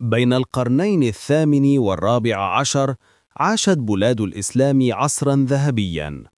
بين القرنين الثامن والرابع عشر عاشت بلاد الإسلام عصرا ذهبيا.